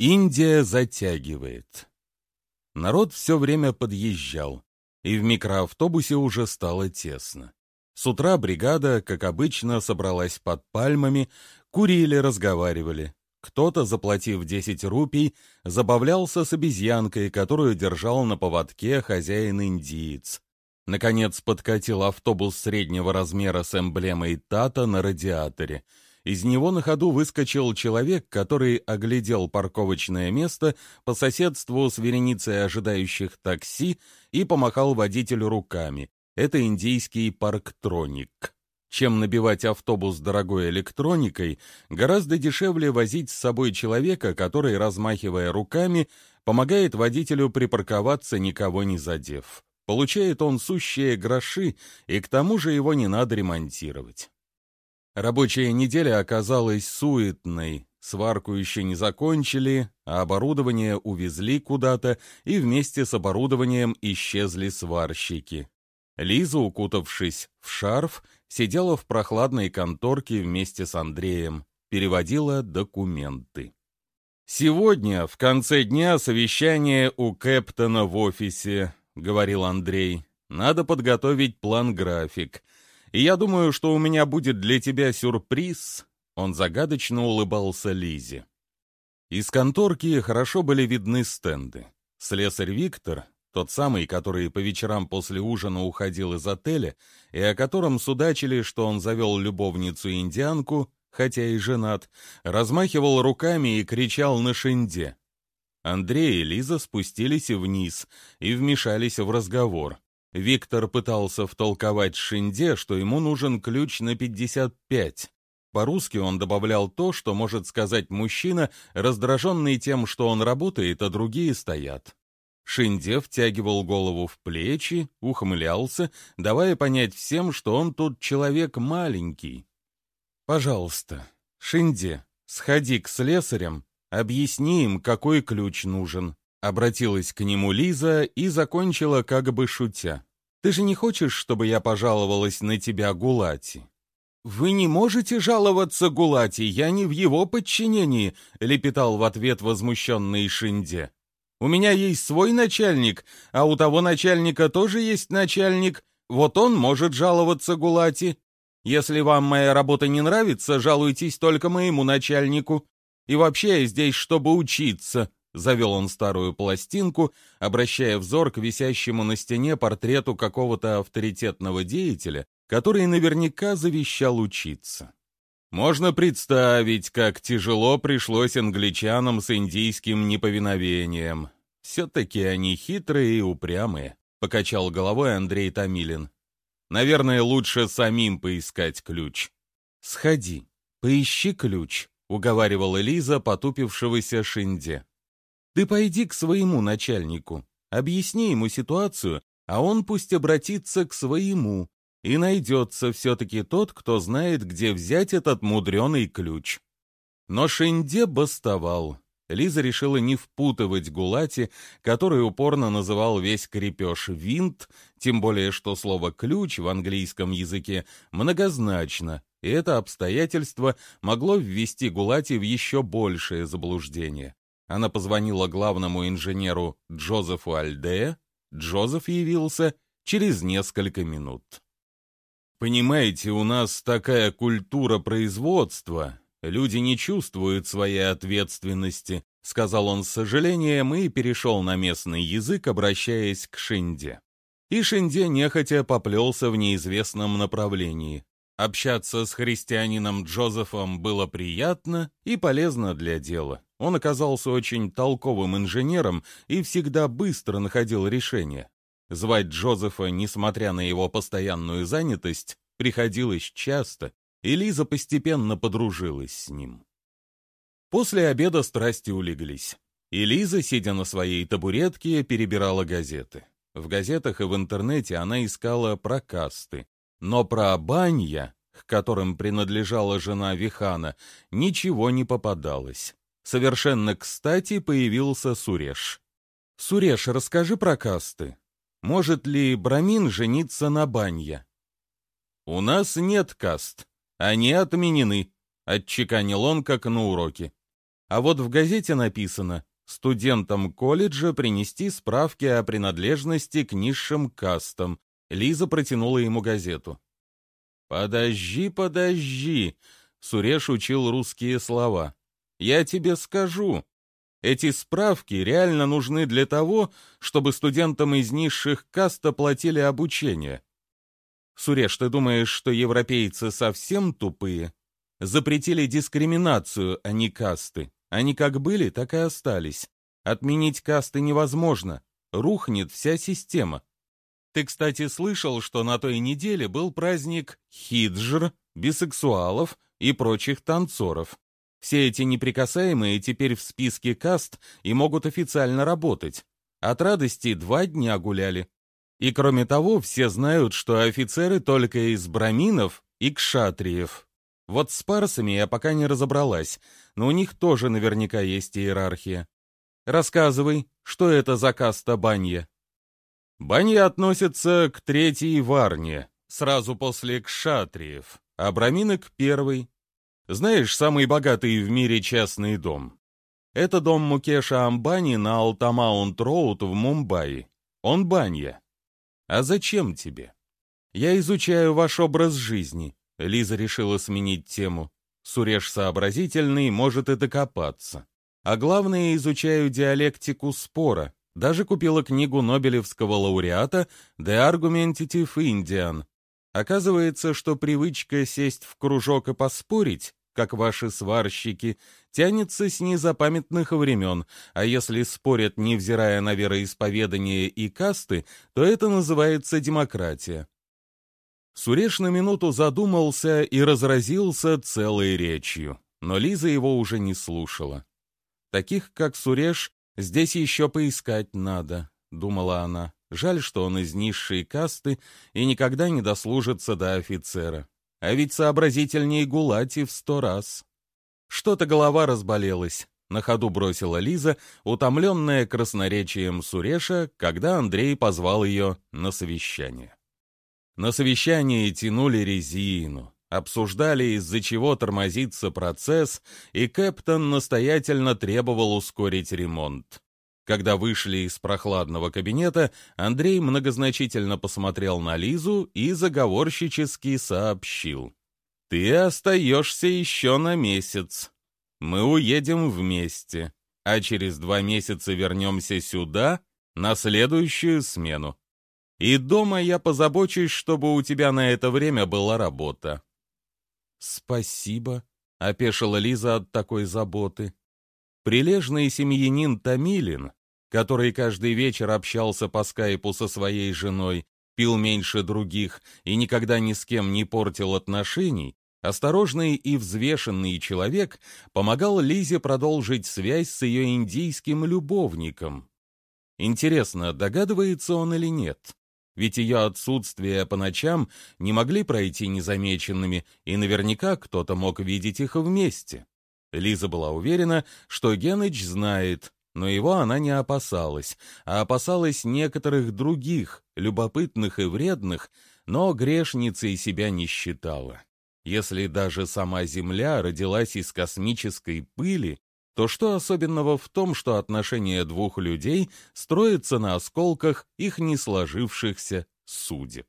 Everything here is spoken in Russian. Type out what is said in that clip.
Индия затягивает. Народ все время подъезжал, и в микроавтобусе уже стало тесно. С утра бригада, как обычно, собралась под пальмами, курили, разговаривали. Кто-то, заплатив 10 рупий, забавлялся с обезьянкой, которую держал на поводке хозяин-индиец. Наконец подкатил автобус среднего размера с эмблемой Тата на радиаторе — из него на ходу выскочил человек, который оглядел парковочное место по соседству с вереницей ожидающих такси и помахал водителю руками. Это индийский парктроник. Чем набивать автобус дорогой электроникой, гораздо дешевле возить с собой человека, который, размахивая руками, помогает водителю припарковаться, никого не задев. Получает он сущие гроши, и к тому же его не надо ремонтировать. Рабочая неделя оказалась суетной, сварку еще не закончили, а оборудование увезли куда-то, и вместе с оборудованием исчезли сварщики. Лиза, укутавшись в шарф, сидела в прохладной конторке вместе с Андреем, переводила документы. «Сегодня, в конце дня, совещание у Кэптона в офисе», — говорил Андрей. «Надо подготовить план-график. И я думаю, что у меня будет для тебя сюрприз». Он загадочно улыбался Лизе. Из конторки хорошо были видны стенды. Слесарь Виктор, тот самый, который по вечерам после ужина уходил из отеля, и о котором судачили, что он завел любовницу-индианку, хотя и женат, размахивал руками и кричал на шинде. Андрей и Лиза спустились вниз и вмешались в разговор. Виктор пытался втолковать Шинде, что ему нужен ключ на 55. По-русски он добавлял то, что может сказать мужчина, раздраженный тем, что он работает, а другие стоят. Шинде втягивал голову в плечи, ухмылялся, давая понять всем, что он тут человек маленький. «Пожалуйста, Шинде, сходи к слесарям, объясни им, какой ключ нужен», Обратилась к нему Лиза и закончила как бы шутя. «Ты же не хочешь, чтобы я пожаловалась на тебя Гулати?» «Вы не можете жаловаться Гулати, я не в его подчинении», — лепетал в ответ возмущенный Шинде. «У меня есть свой начальник, а у того начальника тоже есть начальник. Вот он может жаловаться Гулати. Если вам моя работа не нравится, жалуйтесь только моему начальнику. И вообще я здесь, чтобы учиться. Завел он старую пластинку, обращая взор к висящему на стене портрету какого-то авторитетного деятеля, который наверняка завещал учиться. Можно представить, как тяжело пришлось англичанам с индийским неповиновением. Все-таки они хитрые и упрямые, — покачал головой Андрей Томилин. Наверное, лучше самим поискать ключ. Сходи, поищи ключ, — уговаривала Лиза потупившегося Шинде. Ты пойди к своему начальнику, объясни ему ситуацию, а он пусть обратится к своему, и найдется все-таки тот, кто знает, где взять этот мудреный ключ. Но Шинде бастовал. Лиза решила не впутывать Гулати, который упорно называл весь крепеж «винт», тем более что слово «ключ» в английском языке многозначно, и это обстоятельство могло ввести Гулати в еще большее заблуждение. Она позвонила главному инженеру Джозефу Альдея. Джозеф явился через несколько минут. «Понимаете, у нас такая культура производства. Люди не чувствуют своей ответственности», — сказал он с сожалением и перешел на местный язык, обращаясь к Шинде. И Шинде нехотя поплелся в неизвестном направлении. Общаться с христианином Джозефом было приятно и полезно для дела. Он оказался очень толковым инженером и всегда быстро находил решения. Звать Джозефа, несмотря на его постоянную занятость, приходилось часто, и Лиза постепенно подружилась с ним. После обеда страсти улеглись, и Лиза, сидя на своей табуретке, перебирала газеты. В газетах и в интернете она искала прокасты, но про банья, к которым принадлежала жена Вихана, ничего не попадалось. Совершенно кстати появился Суреш. «Суреш, расскажи про касты. Может ли Брамин жениться на Банья?» «У нас нет каст. Они отменены», — отчеканил он, как на уроке. А вот в газете написано «Студентам колледжа принести справки о принадлежности к низшим кастам». Лиза протянула ему газету. «Подожди, подожди!» — Суреш учил русские слова. «Я тебе скажу. Эти справки реально нужны для того, чтобы студентам из низших каст оплатили обучение. Суреш, ты думаешь, что европейцы совсем тупые? Запретили дискриминацию, а не касты. Они как были, так и остались. Отменить касты невозможно. Рухнет вся система. Ты, кстати, слышал, что на той неделе был праздник хиджр, бисексуалов и прочих танцоров. Все эти неприкасаемые теперь в списке каст и могут официально работать. От радости два дня гуляли. И кроме того, все знают, что офицеры только из браминов и кшатриев. Вот с парсами я пока не разобралась, но у них тоже наверняка есть иерархия. Рассказывай, что это за каста банья? Банья относится к третьей варне, сразу после кшатриев, а брамины к первой. Знаешь, самый богатый в мире частный дом. Это дом Мукеша Амбани на Алтамаунт-Роуд в Мумбаи. Он банья. А зачем тебе? Я изучаю ваш образ жизни. Лиза решила сменить тему. Суреш сообразительный, может и докопаться. А главное, изучаю диалектику спора. Даже купила книгу Нобелевского лауреата «The Argumentative Indian». Оказывается, что привычка сесть в кружок и поспорить, как ваши сварщики, тянется с незапамятных времен, а если спорят, невзирая на вероисповедание и касты, то это называется демократия. Суреш на минуту задумался и разразился целой речью, но Лиза его уже не слушала. «Таких, как Суреш, здесь еще поискать надо», — думала она. «Жаль, что он из низшей касты и никогда не дослужится до офицера. А ведь сообразительнее Гулати в сто раз». Что-то голова разболелась. На ходу бросила Лиза, утомленная красноречием Суреша, когда Андрей позвал ее на совещание. На совещании тянули резину, обсуждали, из-за чего тормозится процесс, и Кэптон настоятельно требовал ускорить ремонт. Когда вышли из прохладного кабинета, Андрей многозначительно посмотрел на Лизу и заговорщически сообщил. Ты остаешься еще на месяц. Мы уедем вместе, а через два месяца вернемся сюда на следующую смену. И дома я позабочусь, чтобы у тебя на это время была работа. Спасибо, — опешила Лиза от такой заботы. Прилежный семьянин Томилин, который каждый вечер общался по скайпу со своей женой, пил меньше других и никогда ни с кем не портил отношений, осторожный и взвешенный человек помогал Лизе продолжить связь с ее индийским любовником. Интересно, догадывается он или нет? Ведь ее отсутствие по ночам не могли пройти незамеченными, и наверняка кто-то мог видеть их вместе. Лиза была уверена, что Геныч знает, но его она не опасалась, а опасалась некоторых других, любопытных и вредных, но грешницей себя не считала. Если даже сама Земля родилась из космической пыли, то что особенного в том, что отношения двух людей строятся на осколках их не сложившихся судеб?